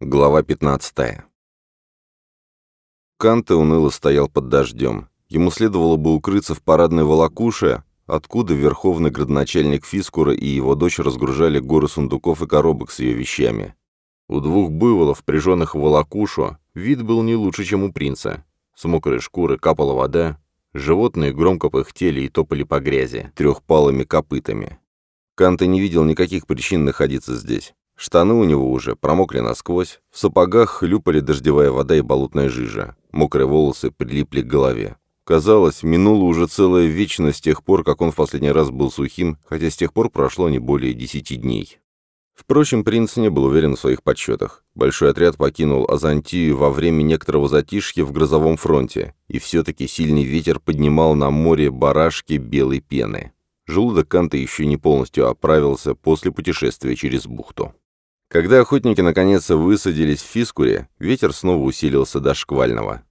Глава 15. Канте уныло стоял под дождем. Ему следовало бы укрыться в парадной волокуше, откуда верховный градоначальник Фискура и его дочь разгружали горы сундуков и коробок с ее вещами. У двух быволов, прижженных в волокушу, вид был не лучше, чем у принца. С мокрой шкуры капала вода, животные громко пыхтели и топали по грязи, трехпалыми копытами. Канте не видел никаких причин находиться здесь. Штаны у него уже промокли насквозь, в сапогах хлюпали дождевая вода и болотная жижа. Мокрые волосы прилипли к голове. Казалось, минула уже целая вечность с тех пор, как он в последний раз был сухим, хотя с тех пор прошло не более десяти дней. Впрочем, принц не был уверен в своих подсчетах. Большой отряд покинул Азантию во время некоторого затишья в грозовом фронте, и все-таки сильный ветер поднимал на море барашки белой пены. Желудок Канта еще не полностью оправился после путешествия через бухту. Когда охотники наконец высадились в Фискуре, ветер снова усилился до шквального.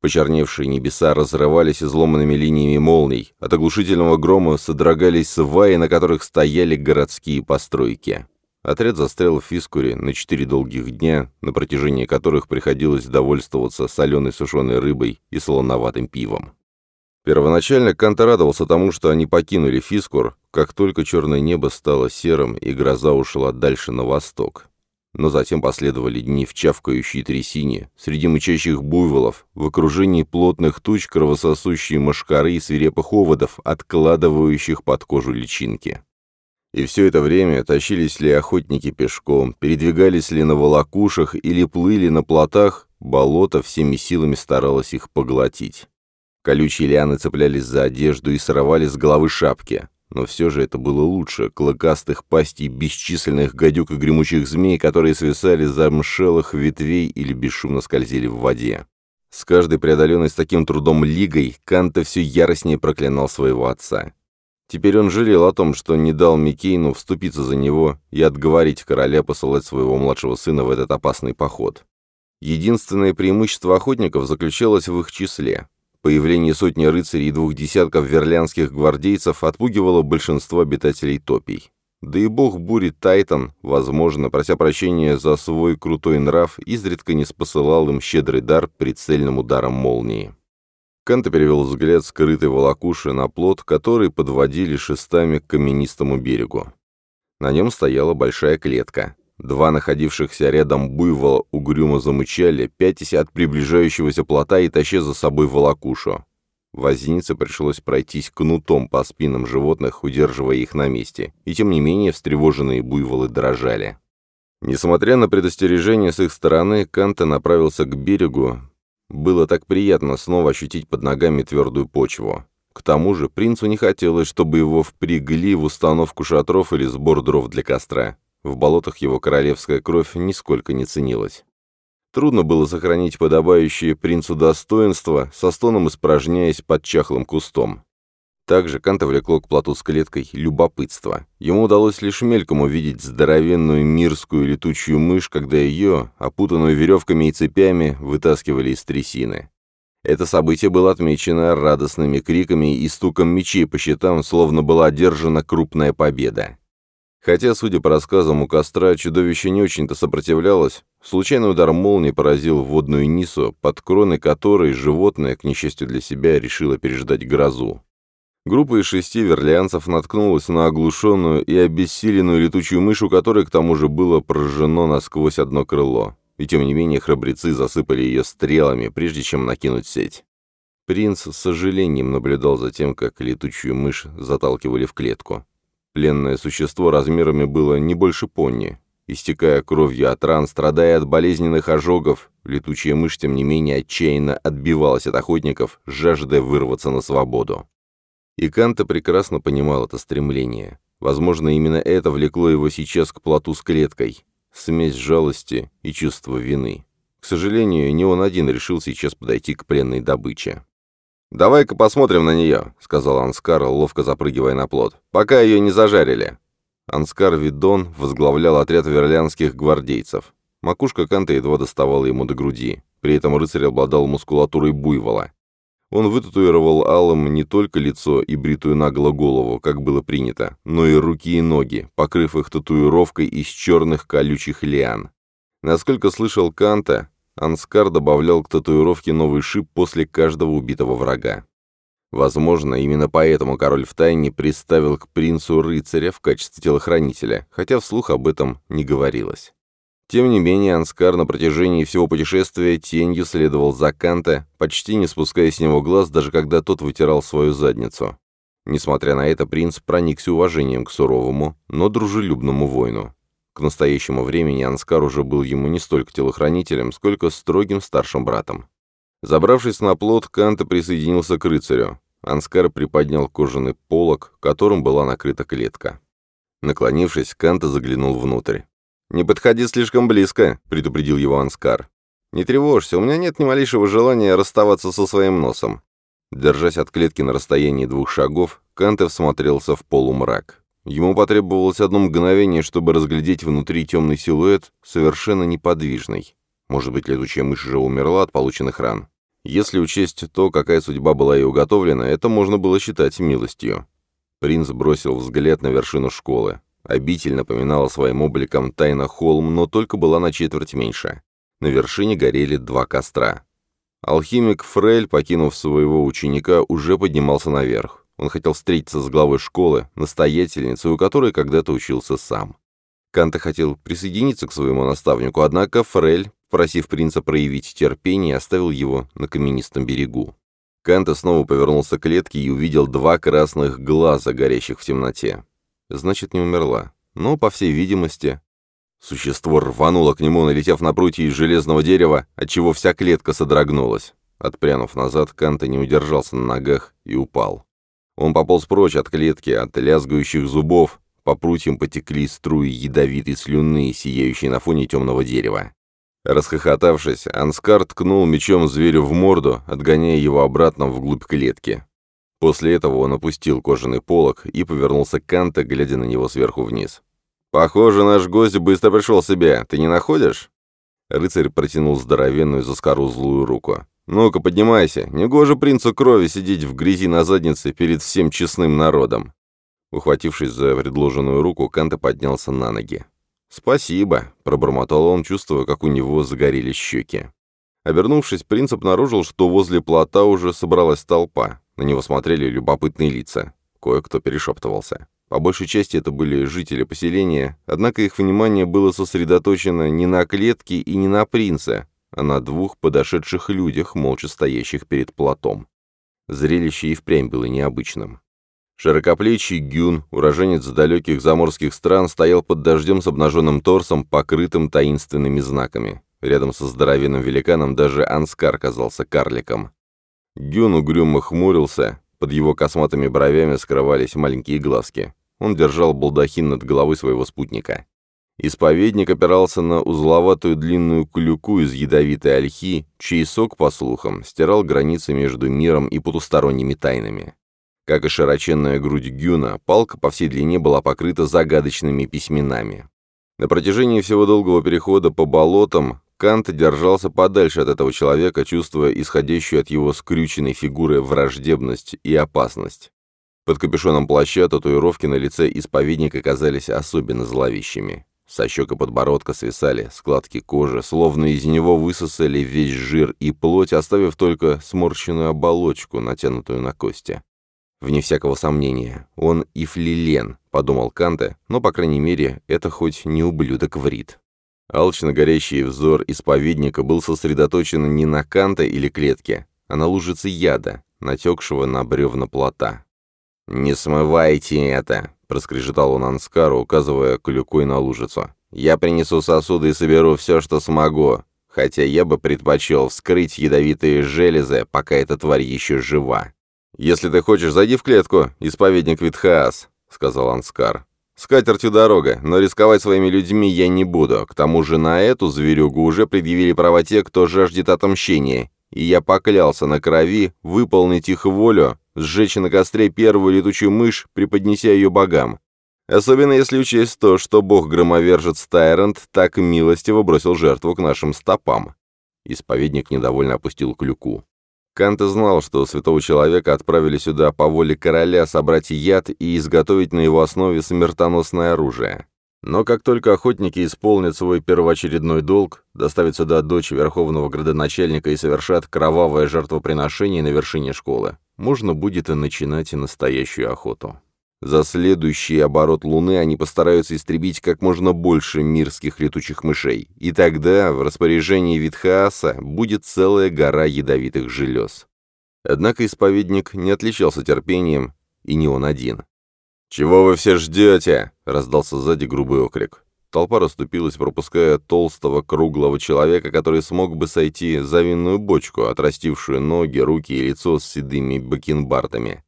Почерневшие небеса разрывались изломанными линиями молний, от оглушительного грома содрогались сваи, на которых стояли городские постройки. Отряд застрял в Фискуре на четыре долгих дня, на протяжении которых приходилось довольствоваться соленой сушеной рыбой и солоноватым пивом. Первоначально Кант радовался тому, что они покинули Фискур, как только черное небо стало серым и гроза ушла дальше на восток. Но затем последовали дни в чавкающей трясине, среди мычащих буйволов, в окружении плотных туч кровососущей мошкары и свирепых оводов, откладывающих под кожу личинки. И все это время тащились ли охотники пешком, передвигались ли на волокушах или плыли на плотах, болото всеми силами старалось их поглотить. Колючие лианы цеплялись за одежду и сорвали с головы шапки но все же это было лучше клыкастых пастей бесчисленных гадюк и гремучих змей, которые свисали за мшелых ветвей или бесшумно скользили в воде. С каждой преодоленной с таким трудом лигой Канта все яростнее проклинал своего отца. Теперь он жалел о том, что не дал Микейну вступиться за него и отговорить короля посылать своего младшего сына в этот опасный поход. Единственное преимущество охотников заключалось в их числе. Появление сотни рыцарей и двух десятков верлянских гвардейцев отпугивало большинство обитателей топий. Да и бог бури Тайтон, возможно, прося прощения за свой крутой нрав, изредка не спосылал им щедрый дар прицельным ударом молнии. Канта перевел взгляд скрытой волокуши на плот, который подводили шестами к каменистому берегу. На нем стояла большая клетка. Два находившихся рядом буйвола угрюмо замычали, пятясь от приближающегося плота и таща за собой волокушу. Вознице пришлось пройтись кнутом по спинам животных, удерживая их на месте, и тем не менее встревоженные буйволы дрожали. Несмотря на предостережение с их стороны, Канта направился к берегу. Было так приятно снова ощутить под ногами твердую почву. К тому же принцу не хотелось, чтобы его впрягли в установку шатров или сбор дров для костра. В болотах его королевская кровь нисколько не ценилась. Трудно было сохранить подобающие принцу достоинство, со стоном испражняясь под чахлым кустом. Также Канта влекло к плоту с клеткой любопытство. Ему удалось лишь мельком увидеть здоровенную мирскую летучую мышь, когда ее, опутанную веревками и цепями, вытаскивали из трясины. Это событие было отмечено радостными криками и стуком мечей по щитам, словно была одержана крупная победа. Хотя, судя по рассказам у костра, чудовище не очень-то сопротивлялось, случайный удар молнии поразил водную нису, под кроной которой животное, к несчастью для себя, решило переждать грозу. Группа из шести верлианцев наткнулась на оглушенную и обессиленную летучую мышь, у которой к тому же было прожжено насквозь одно крыло. И тем не менее храбрецы засыпали ее стрелами, прежде чем накинуть сеть. Принц с сожалением наблюдал за тем, как летучую мышь заталкивали в клетку. Пленное существо размерами было не больше пони. Истекая кровью от ран, страдая от болезненных ожогов, летучая мышь, тем не менее, отчаянно отбивалась от охотников, жаждая вырваться на свободу. И Канта прекрасно понимал это стремление. Возможно, именно это влекло его сейчас к плоту с клеткой. Смесь жалости и чувства вины. К сожалению, не он один решил сейчас подойти к пленной добыче. «Давай-ка посмотрим на нее», — сказал Анскар, ловко запрыгивая на плот, — «пока ее не зажарили». Анскар Видон возглавлял отряд верлянских гвардейцев. Макушка Канта едва доставала ему до груди. При этом рыцарь обладал мускулатурой буйвола. Он вытатуировал алым не только лицо и бритую нагло голову, как было принято, но и руки и ноги, покрыв их татуировкой из черных колючих лиан. Насколько слышал Канта, Анскар добавлял к татуировке новый шип после каждого убитого врага. Возможно, именно поэтому король втайне приставил к принцу рыцаря в качестве телохранителя, хотя вслух об этом не говорилось. Тем не менее, Анскар на протяжении всего путешествия тенью следовал за Канта, почти не спуская с него глаз, даже когда тот вытирал свою задницу. Несмотря на это, принц проникся уважением к суровому, но дружелюбному воину. К настоящему времени Анскар уже был ему не столько телохранителем, сколько строгим старшим братом. Забравшись на плот, Канта присоединился к рыцарю. Анскар приподнял кожаный полог, которым была накрыта клетка. Наклонившись, Канта заглянул внутрь. «Не подходи слишком близко», — предупредил его Анскар. «Не тревожься, у меня нет ни малейшего желания расставаться со своим носом». Держась от клетки на расстоянии двух шагов, Канте всмотрелся в полумрак. Ему потребовалось одно мгновение, чтобы разглядеть внутри темный силуэт, совершенно неподвижный. Может быть, летучая мышь же умерла от полученных ран. Если учесть то, какая судьба была ей уготовлена, это можно было считать милостью. Принц бросил взгляд на вершину школы. Обитель напоминала своим обликом Тайна холм, но только была на четверть меньше. На вершине горели два костра. Алхимик Фрель, покинув своего ученика, уже поднимался наверх. Он хотел встретиться с главой школы, настоятельницей, у которой когда-то учился сам. Канта хотел присоединиться к своему наставнику, однако Фрель, просив принца проявить терпение, оставил его на каменистом берегу. Канта снова повернулся к клетке и увидел два красных глаза, горящих в темноте. Значит, не умерла. Но, по всей видимости, Существо рвануло к нему, налетев на прутья из железного дерева, отчего вся клетка содрогнулась. Отпрянув назад, Канта не удержался на ногах и упал. Он пополз прочь от клетки, от лязгающих зубов, по прутьям потекли струи ядовитой слюны, сияющей на фоне темного дерева. Расхохотавшись, Анскар ткнул мечом зверю в морду, отгоняя его обратно вглубь клетки. После этого он опустил кожаный полог и повернулся к Канта, глядя на него сверху вниз. «Похоже, наш гость быстро пришел в себя. Ты не находишь?» Рыцарь протянул здоровенную заскорузлую руку. «Ну-ка, поднимайся. Негоже принцу крови сидеть в грязи на заднице перед всем честным народом». Ухватившись за предложенную руку, Канта поднялся на ноги. «Спасибо», — пробормотал он, чувствуя, как у него загорелись щеки. Обернувшись, принц обнаружил, что возле плота уже собралась толпа. На него смотрели любопытные лица. Кое-кто перешептывался. По большей части это были жители поселения, однако их внимание было сосредоточено не на клетке и не на принце, а на двух подошедших людях, молча стоящих перед платом. Зрелище и впрямь было необычным. Широкоплечий Гюн, уроженец далеких заморских стран, стоял под дождем с обнаженным торсом, покрытым таинственными знаками. Рядом со здоровенным великаном даже Анскар казался карликом. Гюн угрюмо хмурился, под его косматыми бровями скрывались маленькие глазки. Он держал балдахин над головой своего спутника. Исповедник опирался на узловатую длинную клюку из ядовитой ольхи, чей сок, по слухам, стирал границы между миром и потусторонними тайнами. Как и широченная грудь Гюна, палка по всей длине была покрыта загадочными письменами. На протяжении всего долгого перехода по болотам Кант держался подальше от этого человека, чувствуя исходящую от его скрюченной фигуры враждебность и опасность. Под капюшоном плаща татуировки на лице исповедника казались особенно зловещими. Со щек и подбородка свисали складки кожи, словно из него высосали весь жир и плоть, оставив только сморщенную оболочку, натянутую на кости. Вне всякого сомнения, он и флилен, подумал Канте, но, по крайней мере, это хоть не ублюдок врит. Алчно горящий взор исповедника был сосредоточен не на Канте или клетке, а на лужице яда, натекшего на бревна плота. «Не смывайте это!» проскрежетал он Анскару, указывая клюкой на лужицу. «Я принесу сосуды и соберу все, что смогу, хотя я бы предпочел вскрыть ядовитые железы, пока эта тварь еще жива». «Если ты хочешь, зайди в клетку, исповедник Витхаас», — сказал Анскар. «С катертью дорога, но рисковать своими людьми я не буду. К тому же на эту зверюгу уже предъявили права те, кто жаждет отомщения, и я поклялся на крови выполнить их волю, сжечь на костре первую летучую мышь, преподнеся ее богам. Особенно если учесть то, что бог-громовержец Тайрент так милостиво бросил жертву к нашим стопам. Исповедник недовольно опустил клюку. Кант знал, что святого человека отправили сюда по воле короля собрать яд и изготовить на его основе смертоносное оружие. Но как только охотники исполнят свой первоочередной долг, доставят сюда дочь верховного градоначальника и совершат кровавое жертвоприношение на вершине школы, можно будет и начинать и настоящую охоту. За следующий оборот Луны они постараются истребить как можно больше мирских летучих мышей, и тогда в распоряжении Витхааса будет целая гора ядовитых желез. Однако исповедник не отличался терпением, и не он один. «Чего вы все ждете?» — раздался сзади грубый окрик. Толпа расступилась, пропуская толстого круглого человека, который смог бы сойти за винную бочку, отрастившую ноги, руки и лицо с седыми бакенбардами.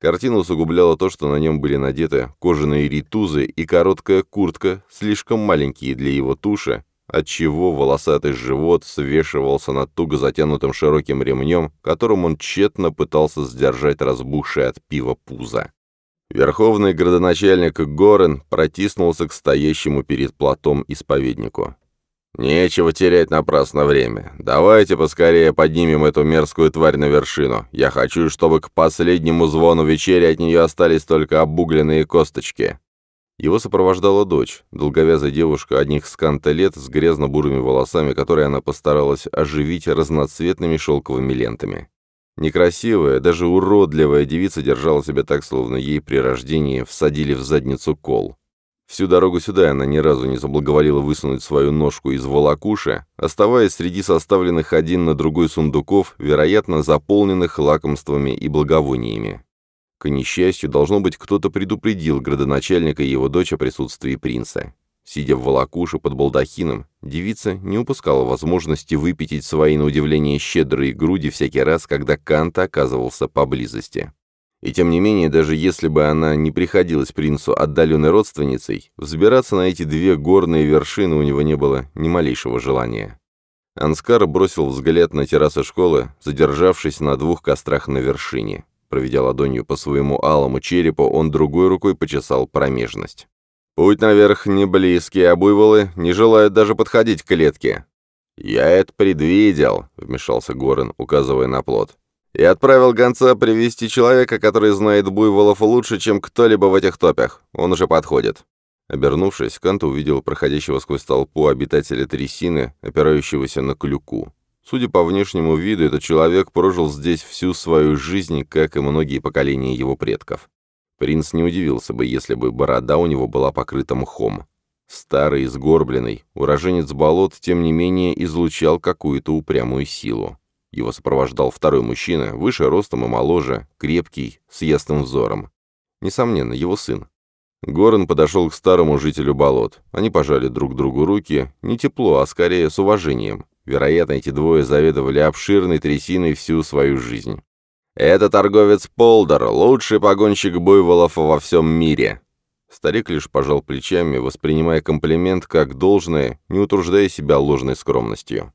Картина усугубляла то, что на нем были надеты кожаные ритузы и короткая куртка, слишком маленькие для его туши, отчего волосатый живот свешивался над туго затянутым широким ремнем, которым он тщетно пытался сдержать разбухшее от пива пузо. Верховный градоначальник Горен протиснулся к стоящему перед платом исповеднику. «Нечего терять напрасно время. Давайте поскорее поднимем эту мерзкую тварь на вершину. Я хочу, чтобы к последнему звону вечери от нее остались только обугленные косточки». Его сопровождала дочь, долговязая девушка одних сканта лет с грязно-бурыми волосами, которые она постаралась оживить разноцветными шелковыми лентами. Некрасивая, даже уродливая девица держала себя так, словно ей при рождении всадили в задницу кол. Всю дорогу сюда она ни разу не заблаговолила высунуть свою ножку из волокуши, оставаясь среди составленных один на другой сундуков, вероятно, заполненных лакомствами и благовониями. К несчастью, должно быть, кто-то предупредил градоначальника и его дочь о присутствии принца. Сидя в волокуше под балдахином, девица не упускала возможности выпятить свои, на удивление, щедрые груди всякий раз, когда Кант оказывался поблизости. И тем не менее, даже если бы она не приходилась принцу отдаленной родственницей, взбираться на эти две горные вершины у него не было ни малейшего желания. Анскар бросил взгляд на террасы школы, задержавшись на двух кострах на вершине. Проведя ладонью по своему алому черепу, он другой рукой почесал промежность. Путь наверх не близкий, а буйволы не желают даже подходить к клетке. «Я это предвидел», — вмешался Горин, указывая на плод. «И отправил гонца привести человека, который знает буйволов лучше, чем кто-либо в этих топях. Он уже подходит». Обернувшись, Кант увидел проходящего сквозь толпу обитателя трясины, опирающегося на клюку. Судя по внешнему виду, этот человек прожил здесь всю свою жизнь, как и многие поколения его предков. Принц не удивился бы, если бы борода у него была покрыта мхом. Старый и сгорбленный, уроженец болот, тем не менее, излучал какую-то упрямую силу. Его сопровождал второй мужчина, выше ростом и моложе, крепкий, с ясным взором. Несомненно, его сын. Горн подошел к старому жителю болот. Они пожали друг другу руки, не тепло, а скорее с уважением. Вероятно, эти двое заведовали обширной трясиной всю свою жизнь. «Это торговец Полдор, лучший погонщик буйволов во всем мире». Старик лишь пожал плечами, воспринимая комплимент как должное, не утруждая себя ложной скромностью.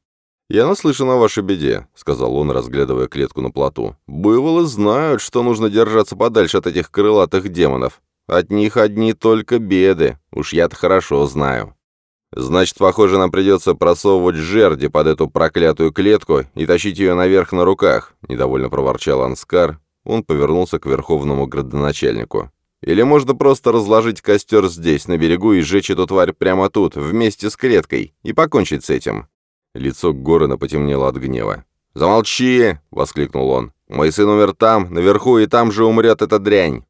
«Я наслышан о вашей беде», — сказал он, разглядывая клетку на плоту. «Буйволы знают, что нужно держаться подальше от этих крылатых демонов. От них одни только беды, уж я-то хорошо знаю». Значит, похоже, нам придется просовывать жерди под эту проклятую клетку и тащить ее наверх на руках», — недовольно проворчал Анскар. Он повернулся к верховному градоначальнику. «Или можно просто разложить костер здесь, на берегу, и сжечь эту тварь прямо тут, вместе с клеткой, и покончить с этим». Лицо Горана потемнело от гнева. «Замолчи!» — воскликнул он. «Мой сын умер там, наверху, и там же умрет эта дрянь!»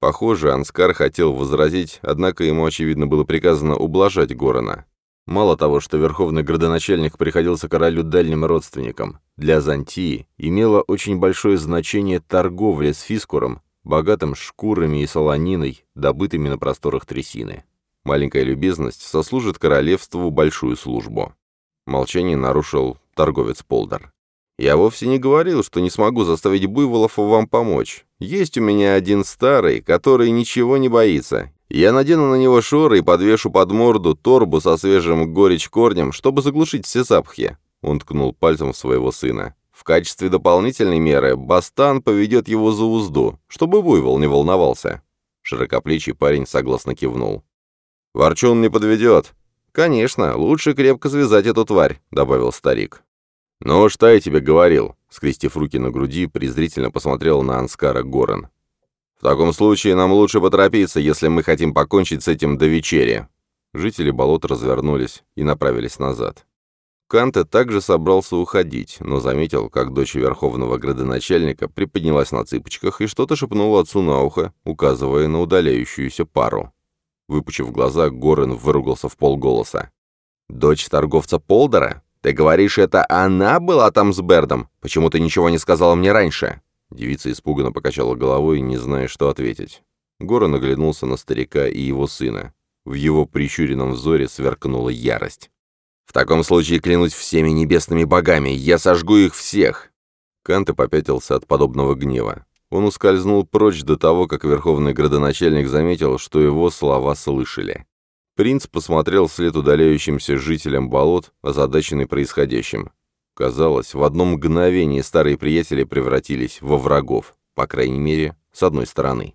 Похоже, Анскар хотел возразить, однако ему, очевидно, было приказано ублажать Горона. Мало того, что верховный градоначальник приходился королю дальним родственникам, для Зантии имело очень большое значение торговля с Фискуром, богатым шкурами и солониной, добытыми на просторах трясины. Маленькая любезность сослужит королевству большую службу. Молчание нарушил торговец Полдар. Я вовсе не говорил, что не смогу заставить буйволов вам помочь. Есть у меня один старый, который ничего не боится. Я надену на него шоры и подвешу под морду торбу со свежим горечь-корнем, чтобы заглушить все запахи». Он ткнул пальцем своего сына. В качестве дополнительной меры Бастан поведет его за узду, чтобы буйвол не волновался. Широкоплечий парень согласно кивнул. «Ворчун не подведет». «Конечно, лучше крепко связать эту тварь», — добавил старик. «Ну, что я тебе говорил?» — скрестив руки на груди, презрительно посмотрел на Анскара Горен. «В таком случае нам лучше поторопиться, если мы хотим покончить с этим до вечери». Жители болот развернулись и направились назад. Канте также собрался уходить, но заметил, как дочь верховного градоначальника приподнялась на цыпочках и что-то шепнула отцу на ухо, указывая на удаляющуюся пару. Выпучив глаза, Горен выругался в полголоса. «Дочь торговца Полдора? «Ты говоришь, это она была там с Бердом? Почему ты ничего не сказала мне раньше?» Девица испуганно покачала головой, не зная, что ответить. Горан оглянулся на старика и его сына. В его прищуренном взоре сверкнула ярость. «В таком случае клянусь всеми небесными богами, я сожгу их всех!» Канте попятился от подобного гнева. Он ускользнул прочь до того, как верховный градоначальник заметил, что его слова слышали. Принц посмотрел вслед удаляющимся жителям болот, озадаченный происходящим. Казалось, в одно мгновение старые приятели превратились во врагов, по крайней мере, с одной стороны.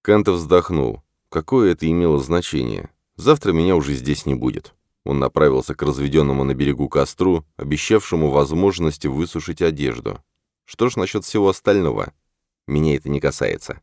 Канта вздохнул. Какое это имело значение? Завтра меня уже здесь не будет. Он направился к разведенному на берегу костру, обещавшему возможность высушить одежду. Что ж насчет всего остального? Меня это не касается.